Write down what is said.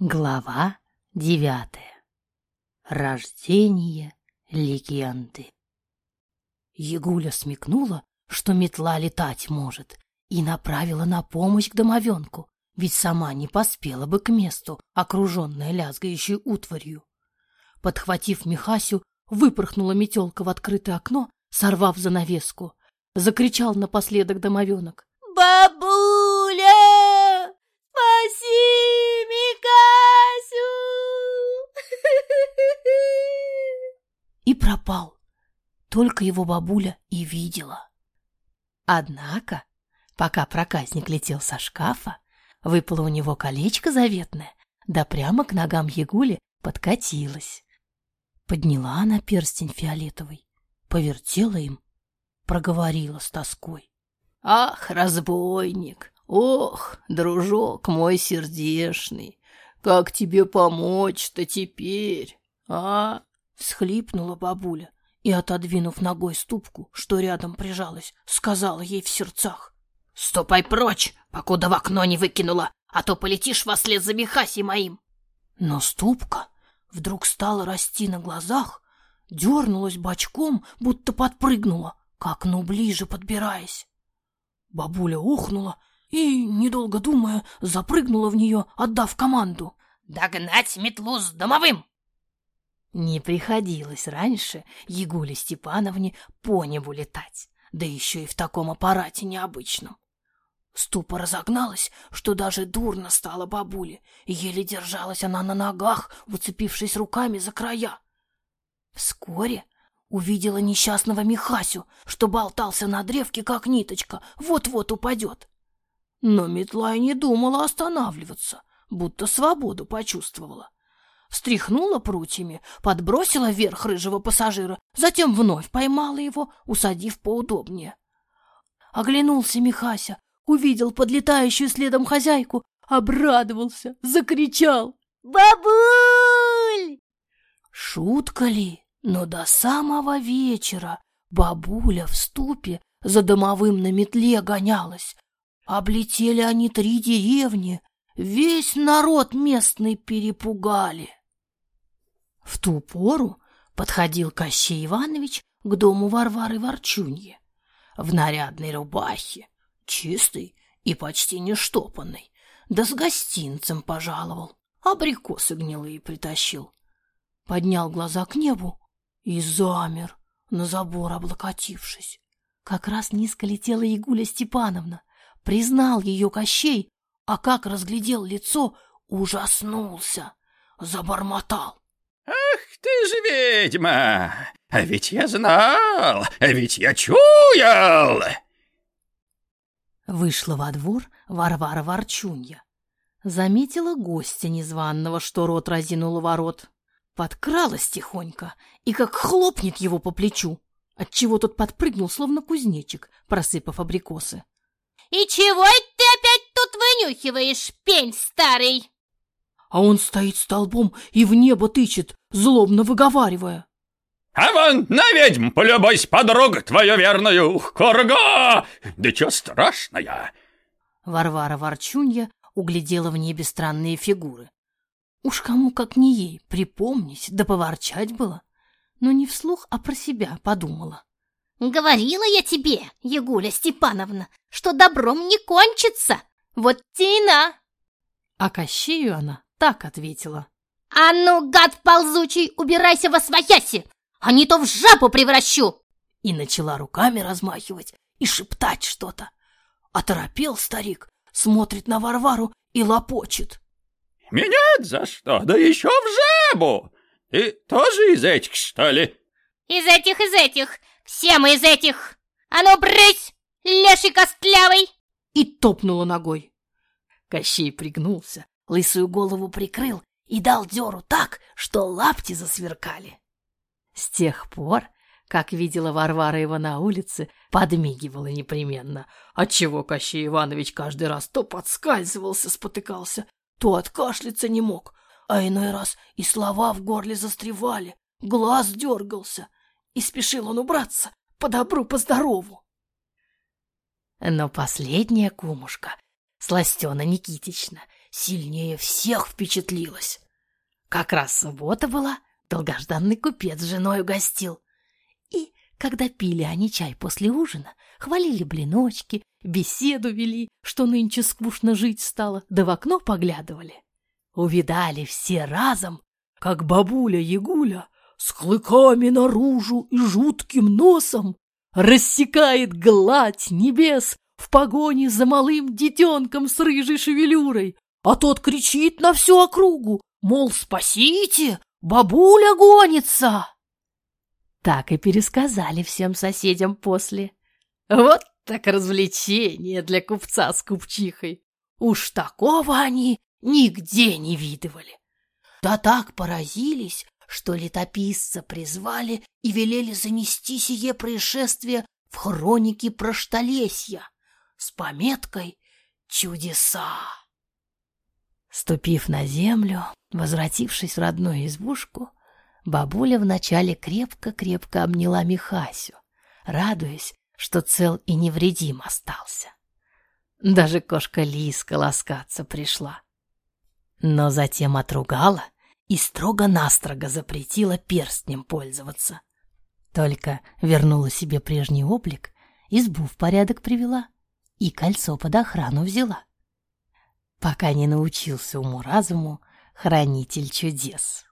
Глава девятая. Рождение легенды. Ягуля смекнула, что метла летать может, и направила на помощь к домовенку, ведь сама не поспела бы к месту, окруженная лязгающей утварью. Подхватив Михасю, выпорхнула метелка в открытое окно, сорвав занавеску. Закричал напоследок домовенок. «Бабуля! Пропал. Только его бабуля и видела. Однако, пока проказник летел со шкафа, выпало у него колечко заветное, да прямо к ногам Ягули подкатилось. Подняла она перстень фиолетовый, повертела им, проговорила с тоской. Ах, разбойник, ох, дружок мой сердешный, как тебе помочь-то теперь, а? Всхлипнула бабуля и, отодвинув ногой ступку, что рядом прижалась, сказала ей в сердцах. «Ступай прочь, покуда в окно не выкинула, а то полетишь во след за Михасей моим!» Но ступка вдруг стала расти на глазах, дернулась бочком, будто подпрыгнула, к окну ближе подбираясь. Бабуля ухнула и, недолго думая, запрыгнула в нее, отдав команду. «Догнать метлу с домовым!» Не приходилось раньше Егуле Степановне по небу летать, да еще и в таком аппарате необычном. Ступа разогналась, что даже дурно стало бабуле, еле держалась она на ногах, уцепившись руками за края. Вскоре увидела несчастного Михасю, что болтался на древке, как ниточка, вот-вот упадет. Но метла и не думала останавливаться, будто свободу почувствовала. Встряхнула прутьями, подбросила вверх рыжего пассажира, затем вновь поймала его, усадив поудобнее. Оглянулся Михася, увидел подлетающую следом хозяйку, обрадовался, закричал. «Бабуль!» Шутка ли? Но до самого вечера бабуля в ступе за домовым на метле гонялась. Облетели они три деревни, весь народ местный перепугали. В ту пору подходил Кощей Иванович к дому Варвары Ворчуньи в нарядной рубахе, чистый и почти не штопанный, да с гостинцем пожаловал, абрикосы гнилые притащил. Поднял глаза к небу и замер, на забор облокотившись. Как раз низко летела Ягуля Степановна. Признал ее Кощей, а как разглядел лицо, ужаснулся, забормотал. «Ах ты же ведьма! А ведь я знал, а ведь я чуял!» Вышла во двор Варвара Ворчунья. Заметила гостя незваного, что рот разинул ворот. Подкралась тихонько и как хлопнет его по плечу, отчего тот подпрыгнул, словно кузнечик, просыпав абрикосы. «И чего ты опять тут вынюхиваешь, пень старый?» А он стоит столбом и в небо тычет, злобно выговаривая. «А вон на ведьм полюбуйся, подруга твою верную, корга! Да чё страшная!» Варвара Ворчунья углядела в небе странные фигуры. Уж кому, как не ей, припомнить да поворчать было. Но не вслух, а про себя подумала. «Говорила я тебе, Ягуля Степановна, что добром не кончится! Вот тина!» А Кощею она так ответила. «А ну, гад ползучий, убирайся во свояси, а не то в жабу превращу!» И начала руками размахивать и шептать что-то. Оторопел старик, смотрит на Варвару и лопочет. «Меня за что? Да еще в жабу! Ты тоже из этих, что ли?» «Из этих, из этих! Все мы из этих! А ну, брысь, леший костлявый!» И топнула ногой. Кощей пригнулся, лысую голову прикрыл и дал дёру так, что лапти засверкали. С тех пор, как видела Варвара его на улице, подмигивала непременно, отчего Кощей Иванович каждый раз то подскальзывался, спотыкался, то откашляться не мог, а иной раз и слова в горле застревали, глаз дергался, и спешил он убраться по добру, по здорову. Но последняя кумушка, Сластена Никитична, сильнее всех впечатлилась. Как раз суббота была, долгожданный купец женой угостил. И когда пили они чай после ужина, хвалили блиночки, беседу вели, что нынче скучно жить стало, да в окно поглядывали. Увидали все разом, как бабуля Ягуля с клыками наружу и жутким носом рассекает гладь небес в погоне за малым детенком с рыжей шевелюрой, а тот кричит на всю округу, мол, спасите, бабуля гонится. Так и пересказали всем соседям после. Вот так развлечение для купца с купчихой. Уж такого они нигде не видывали. Да так поразились, что летописца призвали и велели занести сие происшествие в хроники Проштолесья с пометкой «Чудеса». Ступив на землю, возвратившись в родную избушку, бабуля вначале крепко-крепко обняла Михасю, радуясь, что цел и невредим остался. Даже кошка Лиска ласкаться пришла. Но затем отругала и строго-настрого запретила перстнем пользоваться. Только вернула себе прежний облик, избу в порядок привела и кольцо под охрану взяла. Пока не научился уму-разуму хранитель чудес.